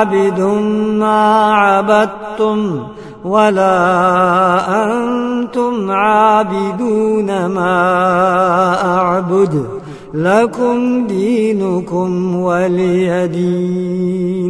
عابد ما عبدتم ولا أنتم عابدون ما أعبد لكم دينكم ولي دين.